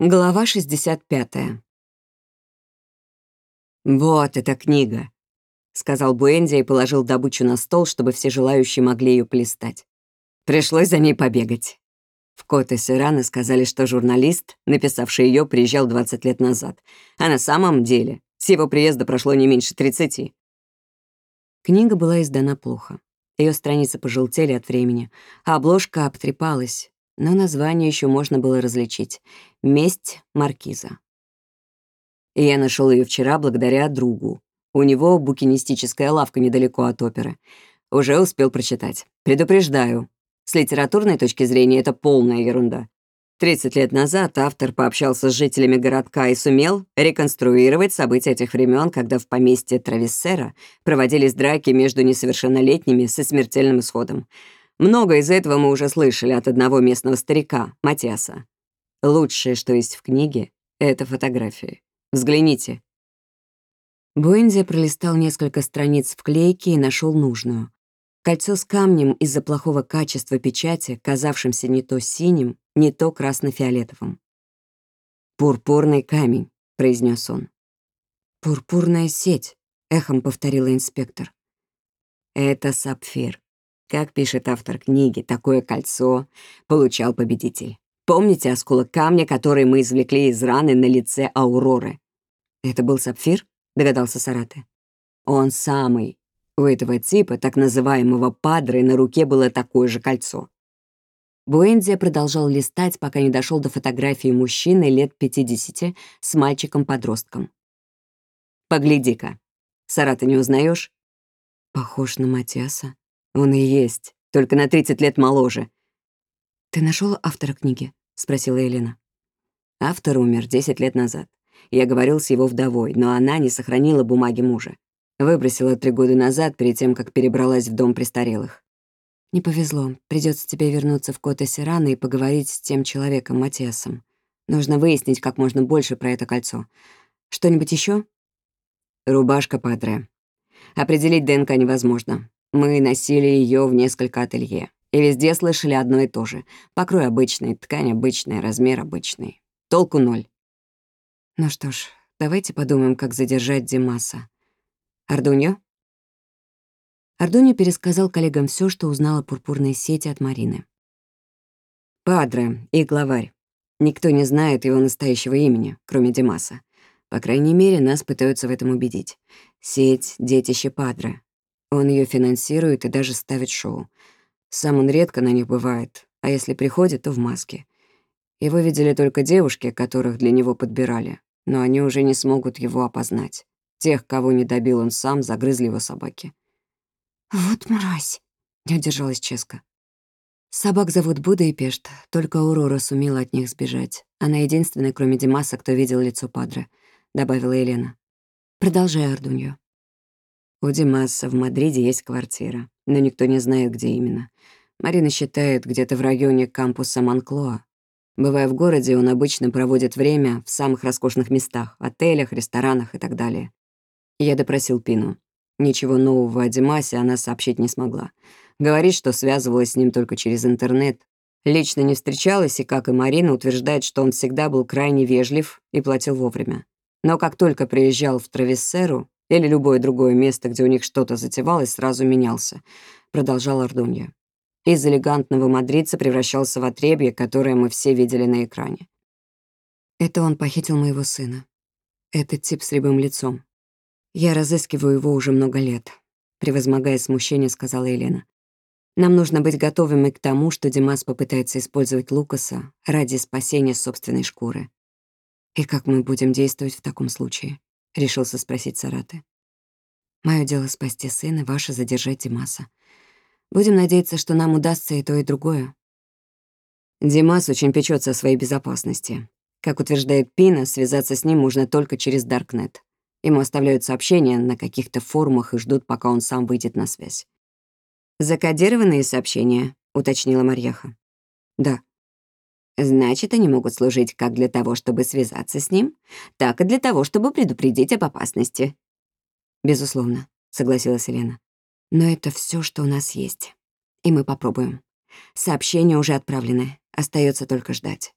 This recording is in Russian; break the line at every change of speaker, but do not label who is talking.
Глава 65. «Вот эта книга», — сказал Буэнди и положил добычу на стол, чтобы все желающие могли ее полистать. Пришлось за ней побегать. В Коте Сирана сказали, что журналист, написавший ее, приезжал 20 лет назад. А на самом деле с его приезда прошло не меньше 30. Книга была издана плохо. Ее страницы пожелтели от времени, а обложка обтрепалась, но название еще можно было различить. «Месть Маркиза». И я нашел ее вчера благодаря другу. У него букинистическая лавка недалеко от оперы. Уже успел прочитать. Предупреждаю, с литературной точки зрения это полная ерунда. 30 лет назад автор пообщался с жителями городка и сумел реконструировать события этих времен, когда в поместье Трависсера проводились драки между несовершеннолетними со смертельным исходом. Много из этого мы уже слышали от одного местного старика, Матиаса. Лучшее, что есть в книге, — это фотографии. Взгляните. Буэнзи пролистал несколько страниц в клейке и нашел нужную. Кольцо с камнем из-за плохого качества печати, казавшимся не то синим, не то красно-фиолетовым. «Пурпурный камень», — произнес он. «Пурпурная сеть», — эхом повторила инспектор. «Это сапфир. Как пишет автор книги, такое кольцо получал победитель. Помните осколок камня, который мы извлекли из раны на лице Ауроры? Это был сапфир? Догадался Сараты. Он самый. У этого типа, так называемого падры, на руке было такое же кольцо. Буэндия продолжал листать, пока не дошел до фотографии мужчины лет 50 с мальчиком-подростком. «Погляди-ка. Сара, ты не узнаешь? «Похож на Матиаса», он и есть, только на 30 лет моложе. «Ты нашел автора книги?» — спросила Елена. Автор умер 10 лет назад. Я говорил с его вдовой, но она не сохранила бумаги мужа. Выбросила три года назад, перед тем, как перебралась в дом престарелых. «Не повезло. Придется тебе вернуться в Кота Сирана и поговорить с тем человеком, Матиасом. Нужно выяснить как можно больше про это кольцо. Что-нибудь еще? Рубашка Падре. Определить ДНК невозможно. Мы носили ее в несколько ателье. И везде слышали одно и то же. Покрой обычный, ткань обычная, размер обычный. Толку ноль. Ну что ж, давайте подумаем, как задержать Димаса. Ардуньо? Ардуньо пересказал коллегам все, что узнал о пурпурной сети от Марины. Падре и главарь. Никто не знает его настоящего имени, кроме Димаса. По крайней мере, нас пытаются в этом убедить. Сеть — детище Падре. Он ее финансирует и даже ставит шоу. Сам он редко на них бывает, а если приходит, то в маске. Его видели только девушки, которых для него подбирали, но они уже не смогут его опознать. Тех, кого не добил он сам, загрызли его собаки. «Вот мразь!» — не удержалась Ческа. Собак зовут Буда и Пешт, только Аурора сумела от них сбежать. Она единственная, кроме Димаса, кто видел лицо Падре, — добавила Елена. «Продолжай, Ардуньо». У Димаса в Мадриде есть квартира, но никто не знает, где именно. Марина считает, где-то в районе кампуса Монклоа. Бывая в городе, он обычно проводит время в самых роскошных местах — отелях, ресторанах и так далее. Я допросил Пину. Ничего нового о Димасе она сообщить не смогла. Говорит, что связывалась с ним только через интернет. Лично не встречалась и, как и Марина, утверждает, что он всегда был крайне вежлив и платил вовремя. Но как только приезжал в Травессеру, или любое другое место, где у них что-то затевалось, сразу менялся», — продолжал Ардунья. Из элегантного мадридца превращался в отребье, которое мы все видели на экране. «Это он похитил моего сына. Этот тип с рябым лицом. Я разыскиваю его уже много лет», — превозмогая смущение, сказала Елена. «Нам нужно быть готовыми к тому, что Димас попытается использовать Лукаса ради спасения собственной шкуры. И как мы будем действовать в таком случае?» — решился спросить Сараты. «Моё дело спасти сына, ваше — задержать Димаса. Будем надеяться, что нам удастся и то, и другое». Димас очень печется о своей безопасности. Как утверждает Пина, связаться с ним можно только через Даркнет. Ему оставляют сообщения на каких-то форумах и ждут, пока он сам выйдет на связь. «Закодированные сообщения», — уточнила Марьяха. «Да», Значит, они могут служить как для того, чтобы связаться с ним, так и для того, чтобы предупредить об опасности. Безусловно, согласилась Елена. Но это все, что у нас есть. И мы попробуем. Сообщения уже отправлены. Остается только ждать.